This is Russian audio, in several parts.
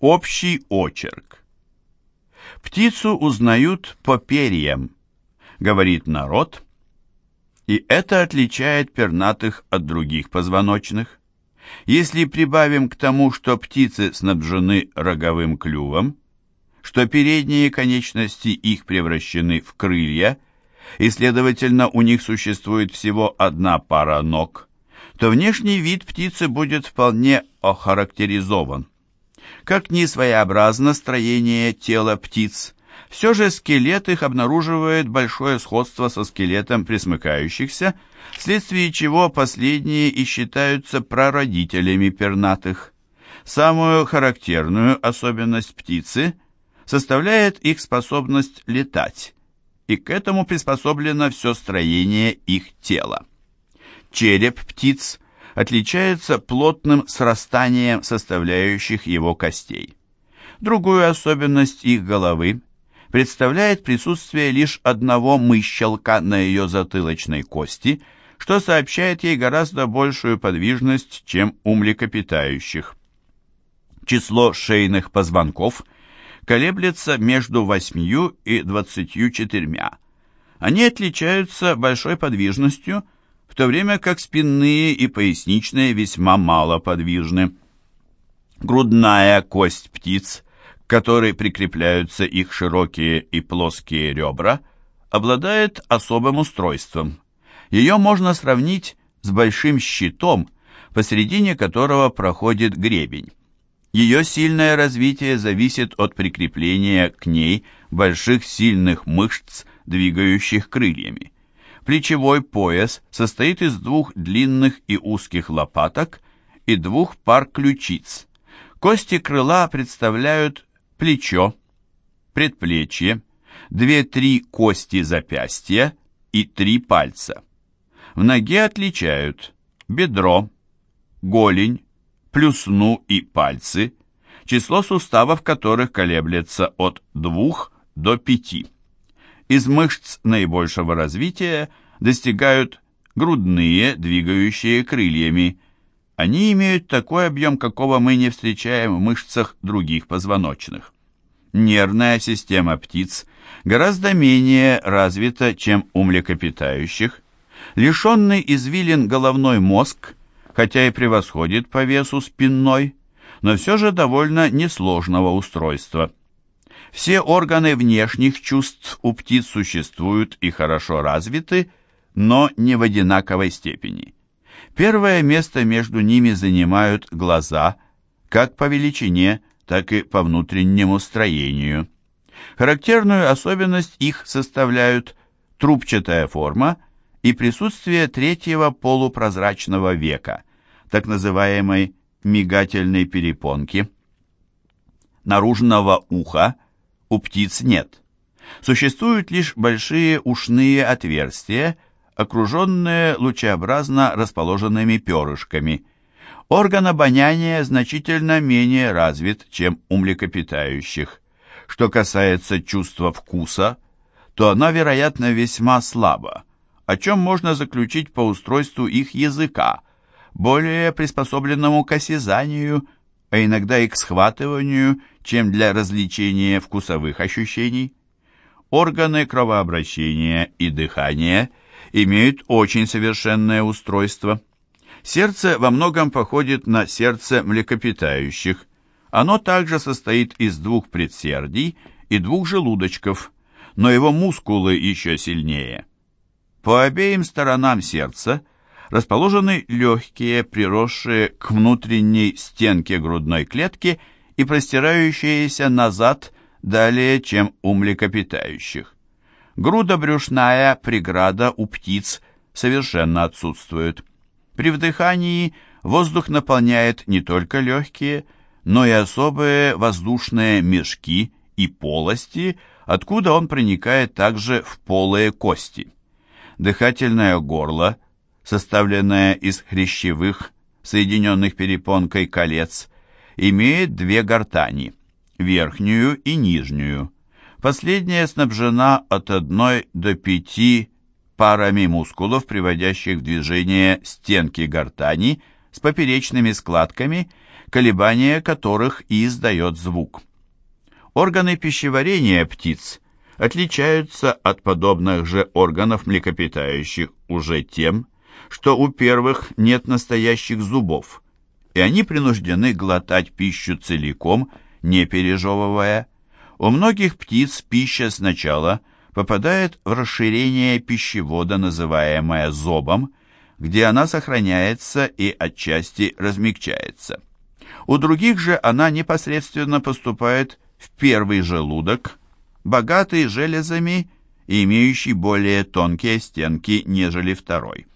Общий очерк. Птицу узнают по перьям, говорит народ, и это отличает пернатых от других позвоночных. Если прибавим к тому, что птицы снабжены роговым клювом, что передние конечности их превращены в крылья, и, следовательно, у них существует всего одна пара ног, то внешний вид птицы будет вполне охарактеризован. Как ни своеобразно строение тела птиц, все же скелет их обнаруживает большое сходство со скелетом пресмыкающихся, вследствие чего последние и считаются прародителями пернатых. Самую характерную особенность птицы составляет их способность летать, и к этому приспособлено все строение их тела. Череп птиц отличается плотным срастанием составляющих его костей. Другую особенность их головы представляет присутствие лишь одного мыщелка на ее затылочной кости, что сообщает ей гораздо большую подвижность, чем у млекопитающих. Число шейных позвонков колеблется между 8 и 24. Они отличаются большой подвижностью – в то время как спинные и поясничные весьма мало подвижны. Грудная кость птиц, к которой прикрепляются их широкие и плоские ребра, обладает особым устройством. Ее можно сравнить с большим щитом, посередине которого проходит гребень. Ее сильное развитие зависит от прикрепления к ней больших сильных мышц, двигающих крыльями. Плечевой пояс состоит из двух длинных и узких лопаток и двух пар ключиц. Кости крыла представляют плечо, предплечье, две-три кости запястья и три пальца. В ноге отличают бедро, голень, плюсну и пальцы, число суставов которых колеблется от двух до пяти из мышц наибольшего развития достигают грудные, двигающие крыльями. Они имеют такой объем, какого мы не встречаем в мышцах других позвоночных. Нервная система птиц гораздо менее развита, чем у млекопитающих. Лишенный извилин головной мозг, хотя и превосходит по весу спинной, но все же довольно несложного устройства – все органы внешних чувств у птиц существуют и хорошо развиты, но не в одинаковой степени. Первое место между ними занимают глаза, как по величине, так и по внутреннему строению. Характерную особенность их составляют трубчатая форма и присутствие третьего полупрозрачного века, так называемой мигательной перепонки, наружного уха – у птиц нет. Существуют лишь большие ушные отверстия, окруженные лучеобразно расположенными перышками. Орган обоняния значительно менее развит, чем у млекопитающих. Что касается чувства вкуса, то оно, вероятно, весьма слабо, о чем можно заключить по устройству их языка, более приспособленному к осязанию – а иногда и к схватыванию, чем для развлечения вкусовых ощущений. Органы кровообращения и дыхания имеют очень совершенное устройство. Сердце во многом походит на сердце млекопитающих. Оно также состоит из двух предсердий и двух желудочков, но его мускулы еще сильнее. По обеим сторонам сердца расположены легкие, приросшие к внутренней стенке грудной клетки и простирающиеся назад далее, чем у млекопитающих. Грудобрюшная преграда у птиц совершенно отсутствует. При вдыхании воздух наполняет не только легкие, но и особые воздушные мешки и полости, откуда он проникает также в полые кости. Дыхательное горло – составленная из хрящевых, соединенных перепонкой колец, имеет две гортани, верхнюю и нижнюю. Последняя снабжена от одной до пяти парами мускулов, приводящих в движение стенки гортани с поперечными складками, колебания которых и издает звук. Органы пищеварения птиц отличаются от подобных же органов млекопитающих уже тем, что у первых нет настоящих зубов, и они принуждены глотать пищу целиком, не пережевывая. У многих птиц пища сначала попадает в расширение пищевода, называемое зобом, где она сохраняется и отчасти размягчается. У других же она непосредственно поступает в первый желудок, богатый железами и имеющий более тонкие стенки, нежели второй.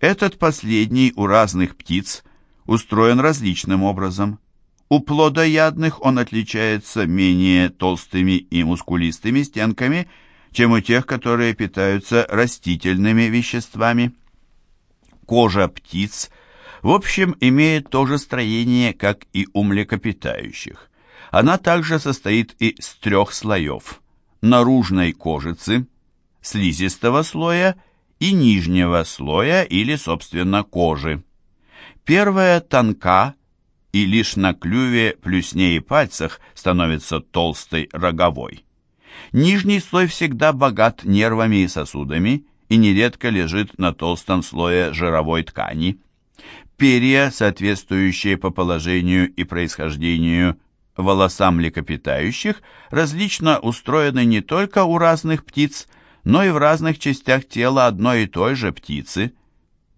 Этот последний у разных птиц устроен различным образом. У плодоядных он отличается менее толстыми и мускулистыми стенками, чем у тех, которые питаются растительными веществами. Кожа птиц в общем имеет то же строение, как и у млекопитающих. Она также состоит из трех слоев – наружной кожицы, слизистого слоя и нижнего слоя или, собственно, кожи. Первая тонка и лишь на клюве, плюсне и пальцах становится толстой роговой. Нижний слой всегда богат нервами и сосудами и нередко лежит на толстом слое жировой ткани. Перья, соответствующие по положению и происхождению волосам млекопитающих, различно устроены не только у разных птиц, но и в разных частях тела одной и той же птицы.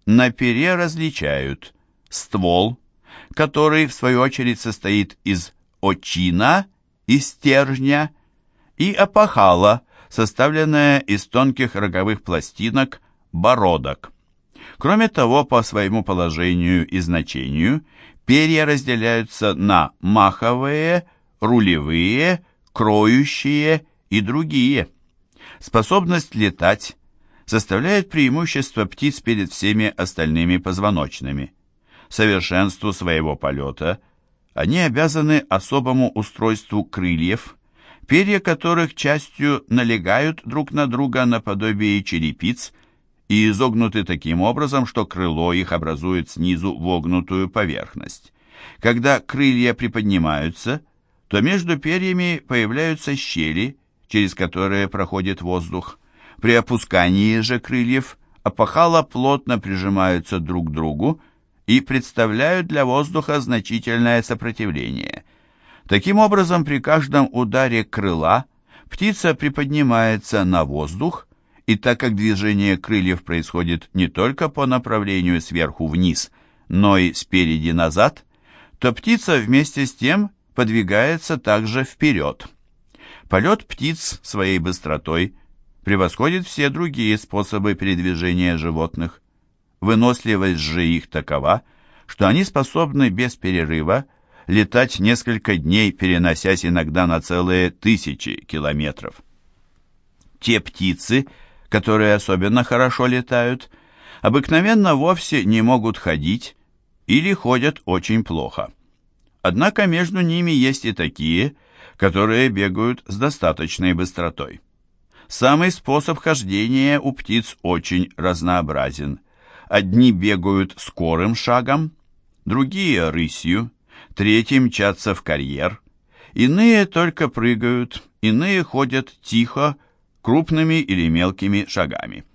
На пере различают ствол, который в свою очередь состоит из очина и стержня, и опахала, составленная из тонких роговых пластинок, бородок. Кроме того, по своему положению и значению, перья разделяются на маховые, рулевые, кроющие и другие. Способность летать составляет преимущество птиц перед всеми остальными позвоночными. Совершенству своего полета они обязаны особому устройству крыльев, перья которых частью налегают друг на друга наподобие черепиц и изогнуты таким образом, что крыло их образует снизу вогнутую поверхность. Когда крылья приподнимаются, то между перьями появляются щели, через которые проходит воздух. При опускании же крыльев опахала плотно прижимаются друг к другу и представляют для воздуха значительное сопротивление. Таким образом, при каждом ударе крыла птица приподнимается на воздух, и так как движение крыльев происходит не только по направлению сверху вниз, но и спереди назад, то птица вместе с тем подвигается также вперед. Полет птиц своей быстротой превосходит все другие способы передвижения животных. Выносливость же их такова, что они способны без перерыва летать несколько дней, переносясь иногда на целые тысячи километров. Те птицы, которые особенно хорошо летают, обыкновенно вовсе не могут ходить или ходят очень плохо. Однако между ними есть и такие, которые бегают с достаточной быстротой. Самый способ хождения у птиц очень разнообразен. Одни бегают скорым шагом, другие рысью, третьи мчатся в карьер, иные только прыгают, иные ходят тихо, крупными или мелкими шагами.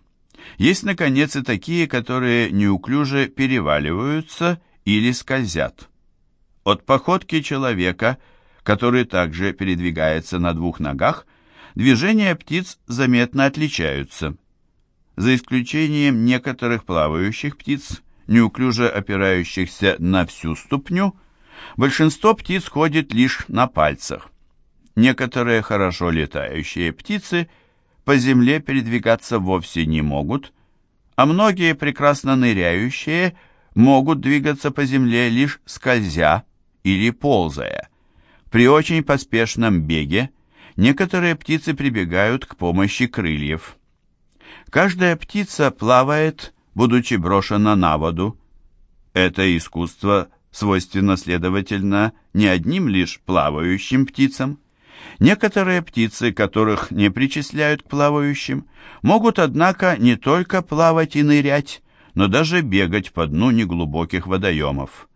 Есть, наконец, и такие, которые неуклюже переваливаются или скользят. От походки человека – который также передвигается на двух ногах, движения птиц заметно отличаются. За исключением некоторых плавающих птиц, неуклюже опирающихся на всю ступню, большинство птиц ходит лишь на пальцах. Некоторые хорошо летающие птицы по земле передвигаться вовсе не могут, а многие прекрасно ныряющие могут двигаться по земле лишь скользя или ползая. При очень поспешном беге некоторые птицы прибегают к помощи крыльев. Каждая птица плавает, будучи брошена на воду. Это искусство свойственно, следовательно, не одним лишь плавающим птицам. Некоторые птицы, которых не причисляют к плавающим, могут, однако, не только плавать и нырять, но даже бегать по дну неглубоких водоемов.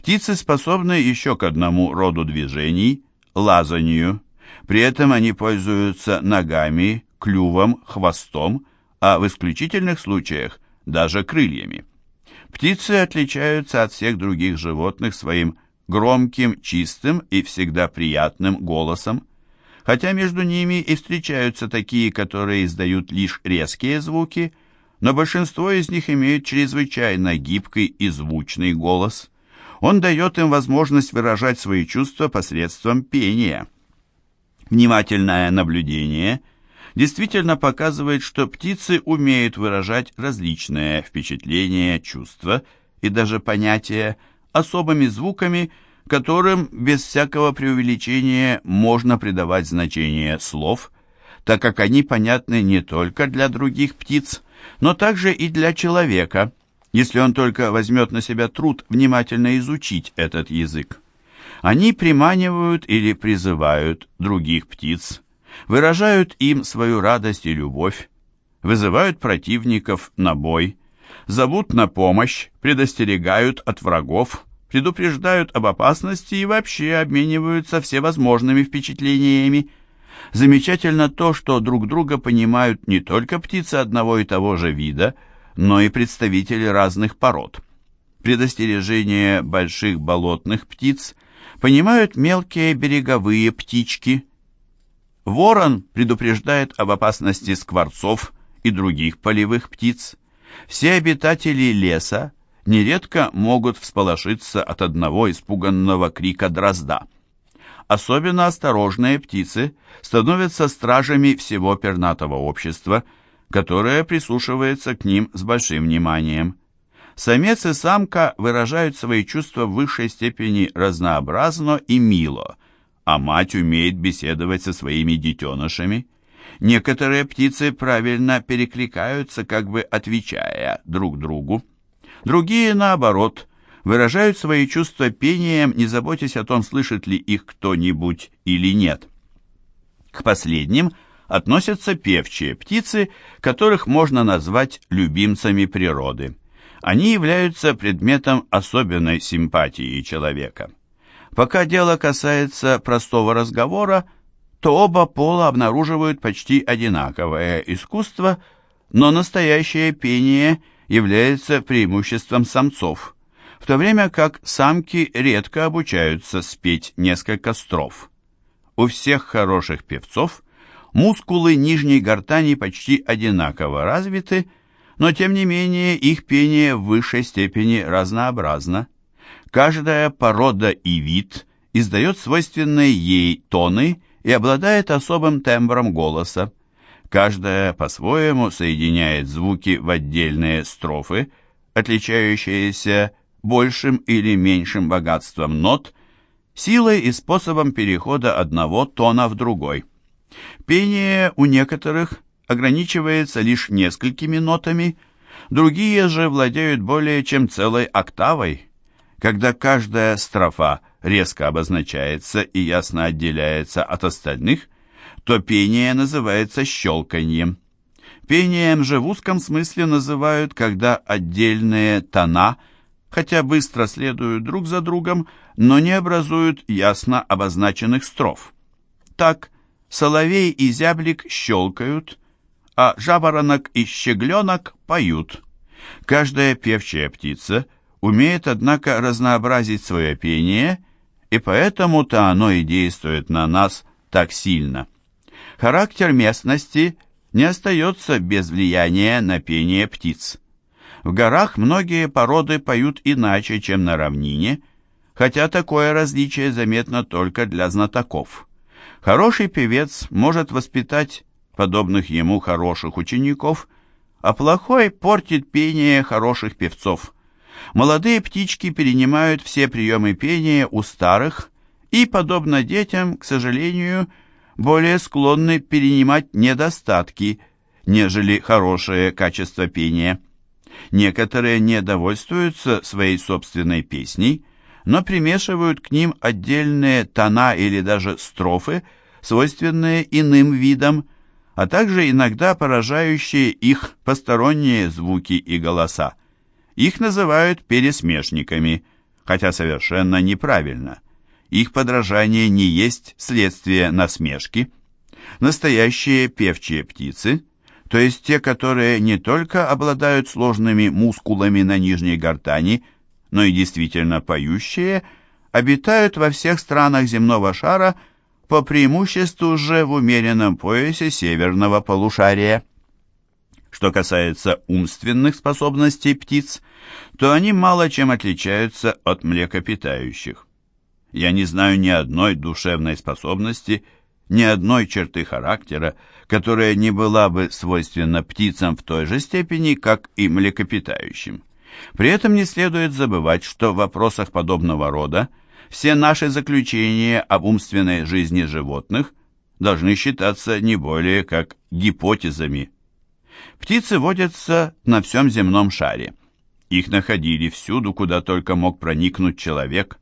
Птицы способны еще к одному роду движений – лазанию. При этом они пользуются ногами, клювом, хвостом, а в исключительных случаях даже крыльями. Птицы отличаются от всех других животных своим громким, чистым и всегда приятным голосом, хотя между ними и встречаются такие, которые издают лишь резкие звуки, но большинство из них имеют чрезвычайно гибкий и звучный голос. Он дает им возможность выражать свои чувства посредством пения. Внимательное наблюдение действительно показывает, что птицы умеют выражать различные впечатления, чувства и даже понятия особыми звуками, которым без всякого преувеличения можно придавать значение слов, так как они понятны не только для других птиц, но также и для человека, если он только возьмет на себя труд внимательно изучить этот язык. Они приманивают или призывают других птиц, выражают им свою радость и любовь, вызывают противников на бой, зовут на помощь, предостерегают от врагов, предупреждают об опасности и вообще обмениваются всевозможными впечатлениями. Замечательно то, что друг друга понимают не только птицы одного и того же вида, но и представители разных пород. Предостережение больших болотных птиц понимают мелкие береговые птички. Ворон предупреждает об опасности скворцов и других полевых птиц. Все обитатели леса нередко могут всполошиться от одного испуганного крика дрозда. Особенно осторожные птицы становятся стражами всего пернатого общества, которое прислушивается к ним с большим вниманием. Самец и самка выражают свои чувства в высшей степени разнообразно и мило, а мать умеет беседовать со своими детенышами. Некоторые птицы правильно перекликаются, как бы отвечая друг другу. Другие, наоборот, выражают свои чувства пением, не заботясь о том, слышит ли их кто-нибудь или нет. К последним относятся певчие птицы, которых можно назвать любимцами природы они являются предметом особенной симпатии человека. Пока дело касается простого разговора, то оба пола обнаруживают почти одинаковое искусство, но настоящее пение является преимуществом самцов, в то время как самки редко обучаются спеть несколько строф. У всех хороших певцов мускулы нижней гортани почти одинаково развиты, но тем не менее их пение в высшей степени разнообразно. Каждая порода и вид издает свойственные ей тоны и обладает особым тембром голоса. Каждая по-своему соединяет звуки в отдельные строфы, отличающиеся большим или меньшим богатством нот, силой и способом перехода одного тона в другой. Пение у некоторых ограничивается лишь несколькими нотами, другие же владеют более чем целой октавой. Когда каждая строфа резко обозначается и ясно отделяется от остальных, то пение называется щелканьем. Пением же в узком смысле называют, когда отдельные тона, хотя быстро следуют друг за другом, но не образуют ясно обозначенных строф. Так, соловей и зяблик щелкают, а жаворонок и щегленок поют. Каждая певчая птица умеет, однако, разнообразить свое пение, и поэтому-то оно и действует на нас так сильно. Характер местности не остается без влияния на пение птиц. В горах многие породы поют иначе, чем на равнине, хотя такое различие заметно только для знатоков. Хороший певец может воспитать подобных ему хороших учеников, а плохой портит пение хороших певцов. Молодые птички перенимают все приемы пения у старых и, подобно детям, к сожалению, более склонны перенимать недостатки, нежели хорошее качество пения. Некоторые не довольствуются своей собственной песней, но примешивают к ним отдельные тона или даже строфы, свойственные иным видам, а также иногда поражающие их посторонние звуки и голоса. Их называют пересмешниками, хотя совершенно неправильно. Их подражание не есть следствие насмешки. Настоящие певчие птицы, то есть те, которые не только обладают сложными мускулами на нижней гортани, но и действительно поющие, обитают во всех странах земного шара по преимуществу же в умеренном поясе северного полушария. Что касается умственных способностей птиц, то они мало чем отличаются от млекопитающих. Я не знаю ни одной душевной способности, ни одной черты характера, которая не была бы свойственна птицам в той же степени, как и млекопитающим. При этом не следует забывать, что в вопросах подобного рода все наши заключения об умственной жизни животных должны считаться не более как гипотезами. Птицы водятся на всем земном шаре. Их находили всюду, куда только мог проникнуть человек.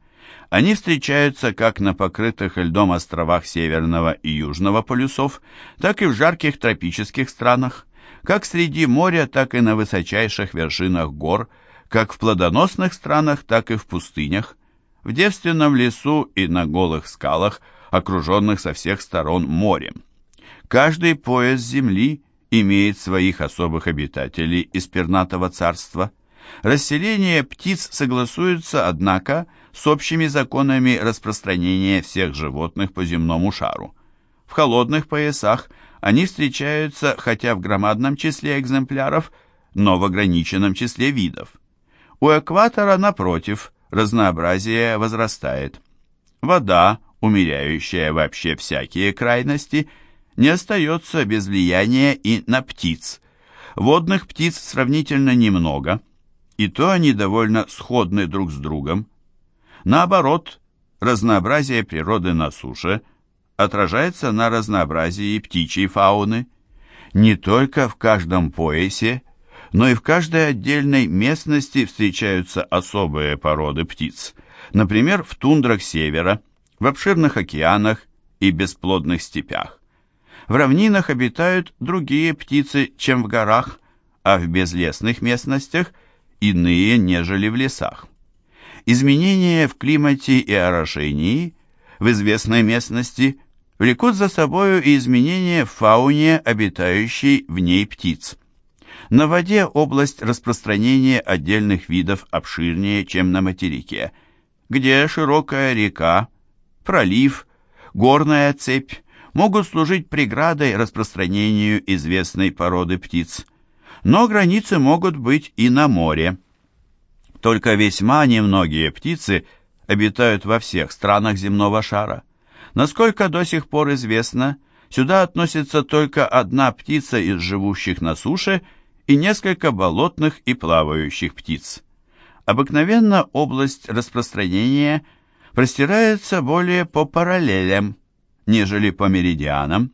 Они встречаются как на покрытых льдом островах Северного и Южного полюсов, так и в жарких тропических странах, как среди моря, так и на высочайших вершинах гор, как в плодоносных странах, так и в пустынях, в девственном лесу и на голых скалах, окруженных со всех сторон морем. Каждый пояс земли имеет своих особых обитателей из пернатого царства. Расселение птиц согласуется, однако, с общими законами распространения всех животных по земному шару. В холодных поясах они встречаются хотя в громадном числе экземпляров, но в ограниченном числе видов. У экватора, напротив, разнообразие возрастает. Вода, умеряющая вообще всякие крайности – не остается без влияния и на птиц. Водных птиц сравнительно немного, и то они довольно сходны друг с другом. Наоборот, разнообразие природы на суше отражается на разнообразии птичьей фауны. Не только в каждом поясе, но и в каждой отдельной местности встречаются особые породы птиц. Например, в тундрах севера, в обширных океанах и бесплодных степях. В равнинах обитают другие птицы, чем в горах, а в безлесных местностях иные, нежели в лесах. Изменения в климате и орошении в известной местности влекут за собою и изменения в фауне, обитающей в ней птиц. На воде область распространения отдельных видов обширнее, чем на материке, где широкая река, пролив, горная цепь, могут служить преградой распространению известной породы птиц. Но границы могут быть и на море. Только весьма немногие птицы обитают во всех странах земного шара. Насколько до сих пор известно, сюда относится только одна птица из живущих на суше и несколько болотных и плавающих птиц. Обыкновенно область распространения простирается более по параллелям, нежели по меридианам.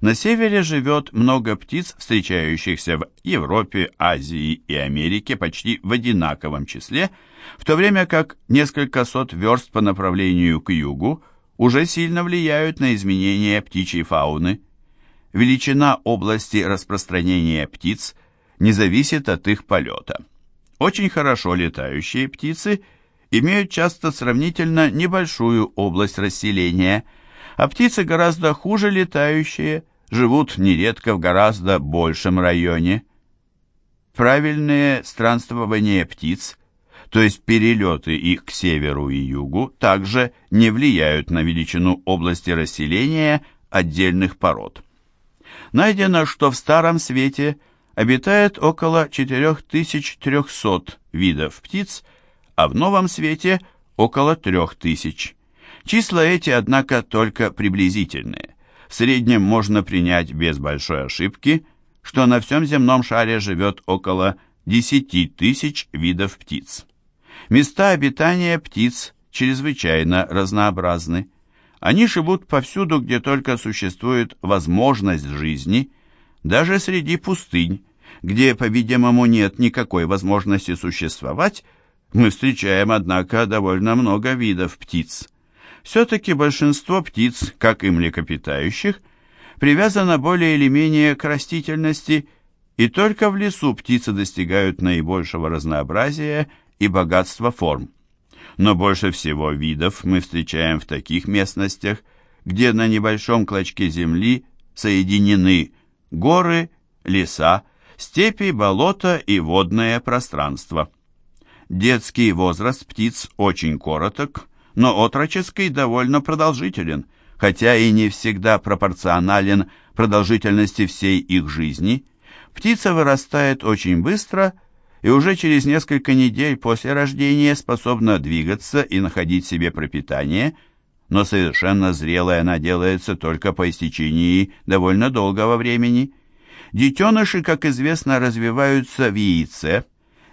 На севере живет много птиц, встречающихся в Европе, Азии и Америке почти в одинаковом числе, в то время как несколько сот верст по направлению к югу уже сильно влияют на изменения птичьей фауны. Величина области распространения птиц не зависит от их полета. Очень хорошо летающие птицы имеют часто сравнительно небольшую область расселения – а птицы гораздо хуже летающие, живут нередко в гораздо большем районе. Правильные странствования птиц, то есть перелеты их к северу и югу, также не влияют на величину области расселения отдельных пород. Найдено, что в Старом Свете обитает около 4300 видов птиц, а в Новом Свете около 3000. Числа эти, однако, только приблизительные. В среднем можно принять без большой ошибки, что на всем земном шаре живет около 10 тысяч видов птиц. Места обитания птиц чрезвычайно разнообразны. Они живут повсюду, где только существует возможность жизни, даже среди пустынь, где, по-видимому, нет никакой возможности существовать, мы встречаем, однако, довольно много видов птиц. Все-таки большинство птиц, как и млекопитающих, привязано более или менее к растительности, и только в лесу птицы достигают наибольшего разнообразия и богатства форм. Но больше всего видов мы встречаем в таких местностях, где на небольшом клочке земли соединены горы, леса, степи, болота и водное пространство. Детский возраст птиц очень короток, но отроческий довольно продолжителен, хотя и не всегда пропорционален продолжительности всей их жизни. Птица вырастает очень быстро и уже через несколько недель после рождения способна двигаться и находить себе пропитание, но совершенно зрелой она делается только по истечении довольно долгого времени. Детеныши, как известно, развиваются в яйце,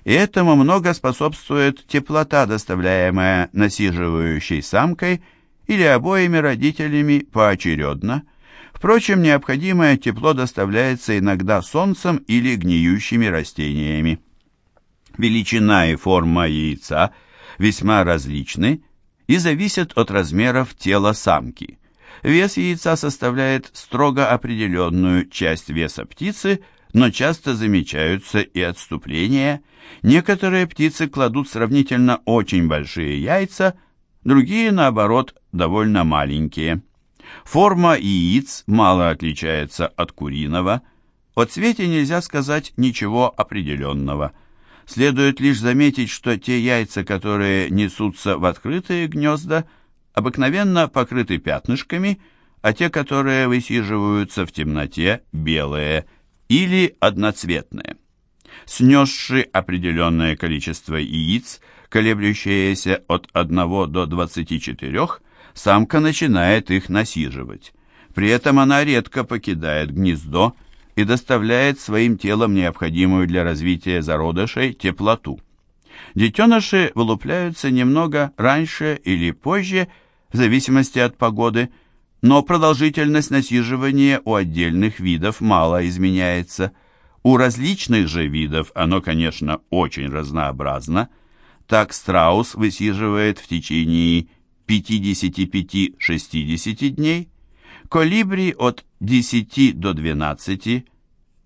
и этому много способствует теплота, доставляемая насиживающей самкой или обоими родителями поочередно. Впрочем, необходимое тепло доставляется иногда солнцем или гниющими растениями. Величина и форма яйца весьма различны и зависят от размеров тела самки. Вес яйца составляет строго определенную часть веса птицы, но часто замечаются и отступления. Некоторые птицы кладут сравнительно очень большие яйца, другие, наоборот, довольно маленькие. Форма яиц мало отличается от куриного. О цвете нельзя сказать ничего определенного. Следует лишь заметить, что те яйца, которые несутся в открытые гнезда, обыкновенно покрыты пятнышками, а те, которые высиживаются в темноте, белые – или одноцветные. Снесши определенное количество яиц, колеблющееся от 1 до 24, самка начинает их насиживать. При этом она редко покидает гнездо и доставляет своим телом необходимую для развития зародышей теплоту. Детеныши вылупляются немного раньше или позже, в зависимости от погоды, но продолжительность насиживания у отдельных видов мало изменяется. У различных же видов оно, конечно, очень разнообразно. Так страус высиживает в течение 55-60 дней, колибри от 10 до 12.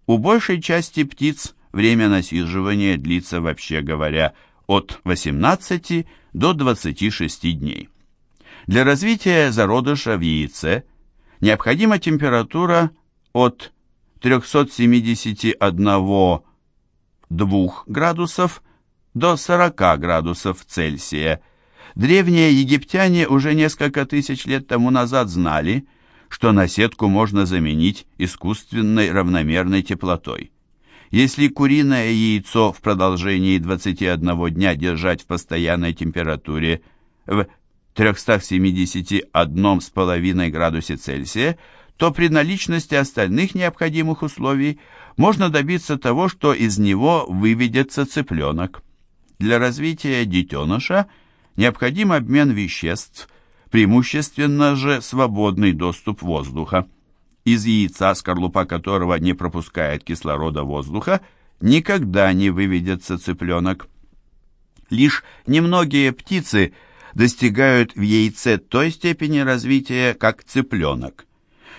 У большей части птиц время насиживания длится, вообще говоря, от 18 до 26 дней. Для развития зародыша в яйце необходима температура от 371,2 градусов до 40 градусов Цельсия. Древние египтяне уже несколько тысяч лет тому назад знали, что наседку можно заменить искусственной равномерной теплотой. Если куриное яйцо в продолжении 21 дня держать в постоянной температуре в 371,5 градусе Цельсия, то при наличности остальных необходимых условий можно добиться того, что из него выведется цыпленок. Для развития детеныша необходим обмен веществ, преимущественно же свободный доступ воздуха. Из яйца, скорлупа которого не пропускает кислорода воздуха, никогда не выведется цыпленок. Лишь немногие птицы – достигают в яйце той степени развития, как цыпленок.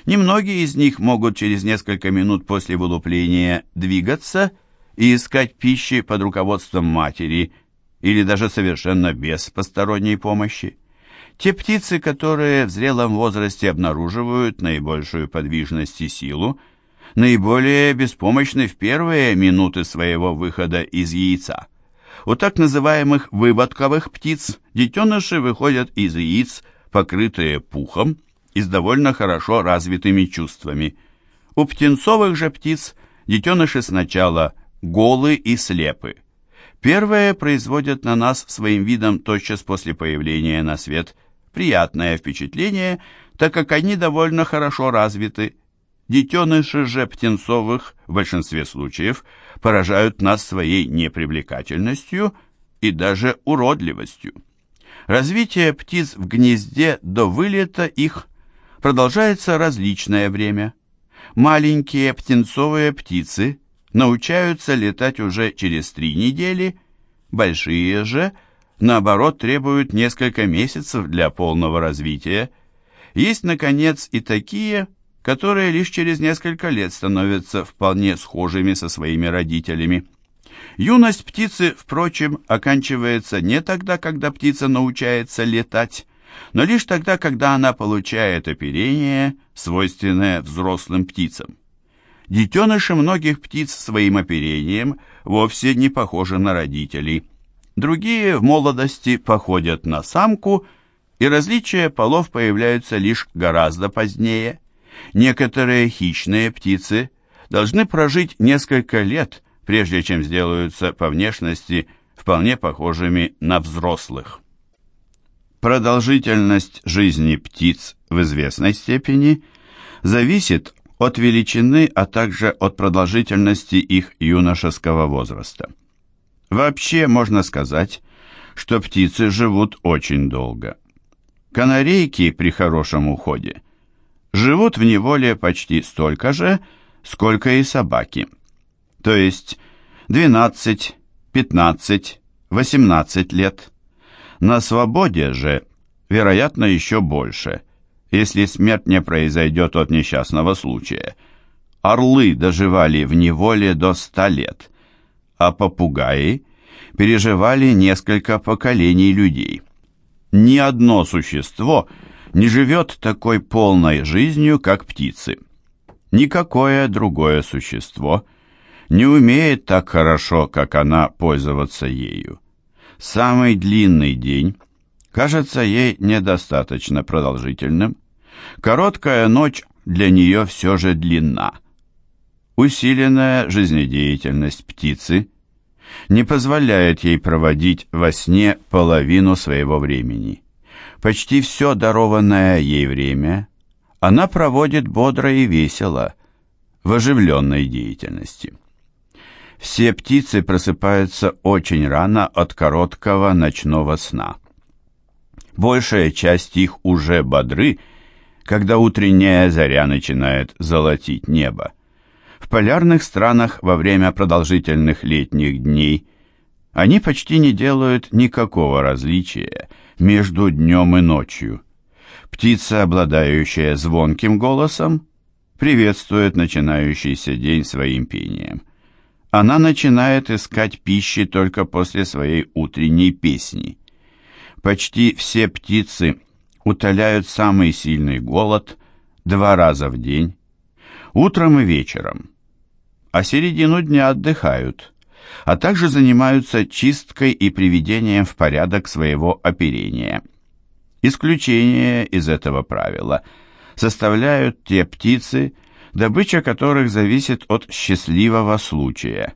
Немногие из них могут через несколько минут после вылупления двигаться и искать пищи под руководством матери или даже совершенно без посторонней помощи. Те птицы, которые в зрелом возрасте обнаруживают наибольшую подвижность и силу, наиболее беспомощны в первые минуты своего выхода из яйца. У так называемых выводковых птиц детеныши выходят из яиц, покрытые пухом и с довольно хорошо развитыми чувствами. У птенцовых же птиц детеныши сначала голы и слепы. Первые производят на нас своим видом тотчас после появления на свет приятное впечатление, так как они довольно хорошо развиты. Детеныши же птенцовых в большинстве случаев – поражают нас своей непривлекательностью и даже уродливостью. Развитие птиц в гнезде до вылета их продолжается различное время. Маленькие птенцовые птицы научаются летать уже через три недели, большие же, наоборот, требуют несколько месяцев для полного развития. Есть, наконец, и такие, которые лишь через несколько лет становятся вполне схожими со своими родителями. Юность птицы, впрочем, оканчивается не тогда, когда птица научается летать, но лишь тогда, когда она получает оперение, свойственное взрослым птицам. Детеныши многих птиц своим оперением вовсе не похожи на родителей. Другие в молодости походят на самку, и различия полов появляются лишь гораздо позднее. Некоторые хищные птицы должны прожить несколько лет, прежде чем сделаются по внешности вполне похожими на взрослых. Продолжительность жизни птиц в известной степени зависит от величины, а также от продолжительности их юношеского возраста. Вообще можно сказать, что птицы живут очень долго. Канарейки при хорошем уходе живут в неволе почти столько же, сколько и собаки, то есть 12, 15, 18 лет. На свободе же, вероятно, еще больше, если смерть не произойдет от несчастного случая. Орлы доживали в неволе до ста лет, а попугаи переживали несколько поколений людей. Ни одно существо не живет такой полной жизнью, как птицы. Никакое другое существо не умеет так хорошо, как она, пользоваться ею. Самый длинный день кажется ей недостаточно продолжительным. Короткая ночь для нее все же длинна. Усиленная жизнедеятельность птицы не позволяет ей проводить во сне половину своего времени. Почти все дарованное ей время она проводит бодро и весело, в оживленной деятельности. Все птицы просыпаются очень рано от короткого ночного сна. Большая часть их уже бодры, когда утренняя заря начинает золотить небо. В полярных странах во время продолжительных летних дней они почти не делают никакого различия между днем и ночью. Птица, обладающая звонким голосом, приветствует начинающийся день своим пением – она начинает искать пищи только после своей утренней песни. Почти все птицы утоляют самый сильный голод два раза в день, утром и вечером, а середину дня отдыхают, а также занимаются чисткой и приведением в порядок своего оперения. Исключение из этого правила составляют те птицы, добыча которых зависит от счастливого случая.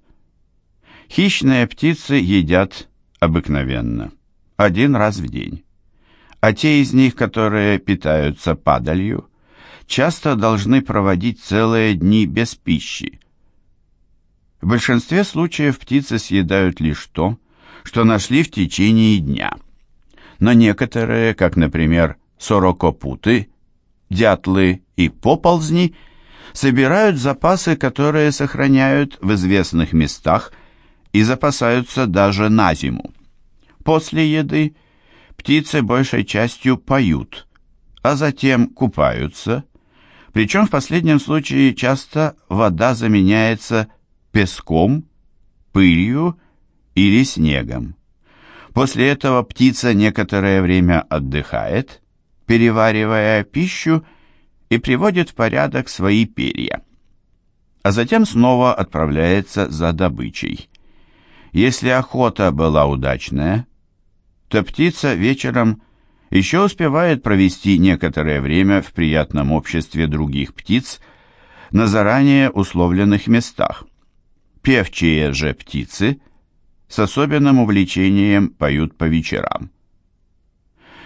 Хищные птицы едят обыкновенно, один раз в день. А те из них, которые питаются падалью, часто должны проводить целые дни без пищи. В большинстве случаев птицы съедают лишь то, что нашли в течение дня. Но некоторые, как, например, сорокопуты, дятлы и поползни – собирают запасы, которые сохраняют в известных местах и запасаются даже на зиму. После еды птицы большей частью поют, а затем купаются, причем в последнем случае часто вода заменяется песком, пылью или снегом. После этого птица некоторое время отдыхает, переваривая пищу и приводит в порядок свои перья, а затем снова отправляется за добычей. Если охота была удачная, то птица вечером еще успевает провести некоторое время в приятном обществе других птиц на заранее условленных местах. Певчие же птицы с особенным увлечением поют по вечерам.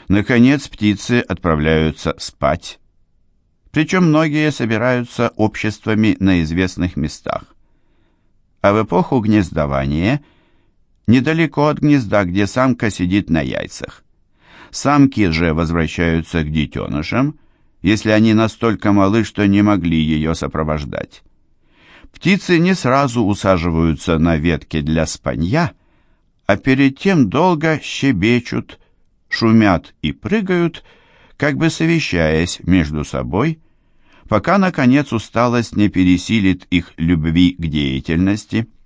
Наконец птицы отправляются спать, причем многие собираются обществами на известных местах. А в эпоху гнездования недалеко от гнезда, где самка сидит на яйцах. Самки же возвращаются к детенышам, если они настолько малы, что не могли ее сопровождать. Птицы не сразу усаживаются на ветке для спанья, а перед тем долго щебечут, шумят и прыгают, как бы совещаясь между собой, пока, наконец, усталость не пересилит их любви к деятельности –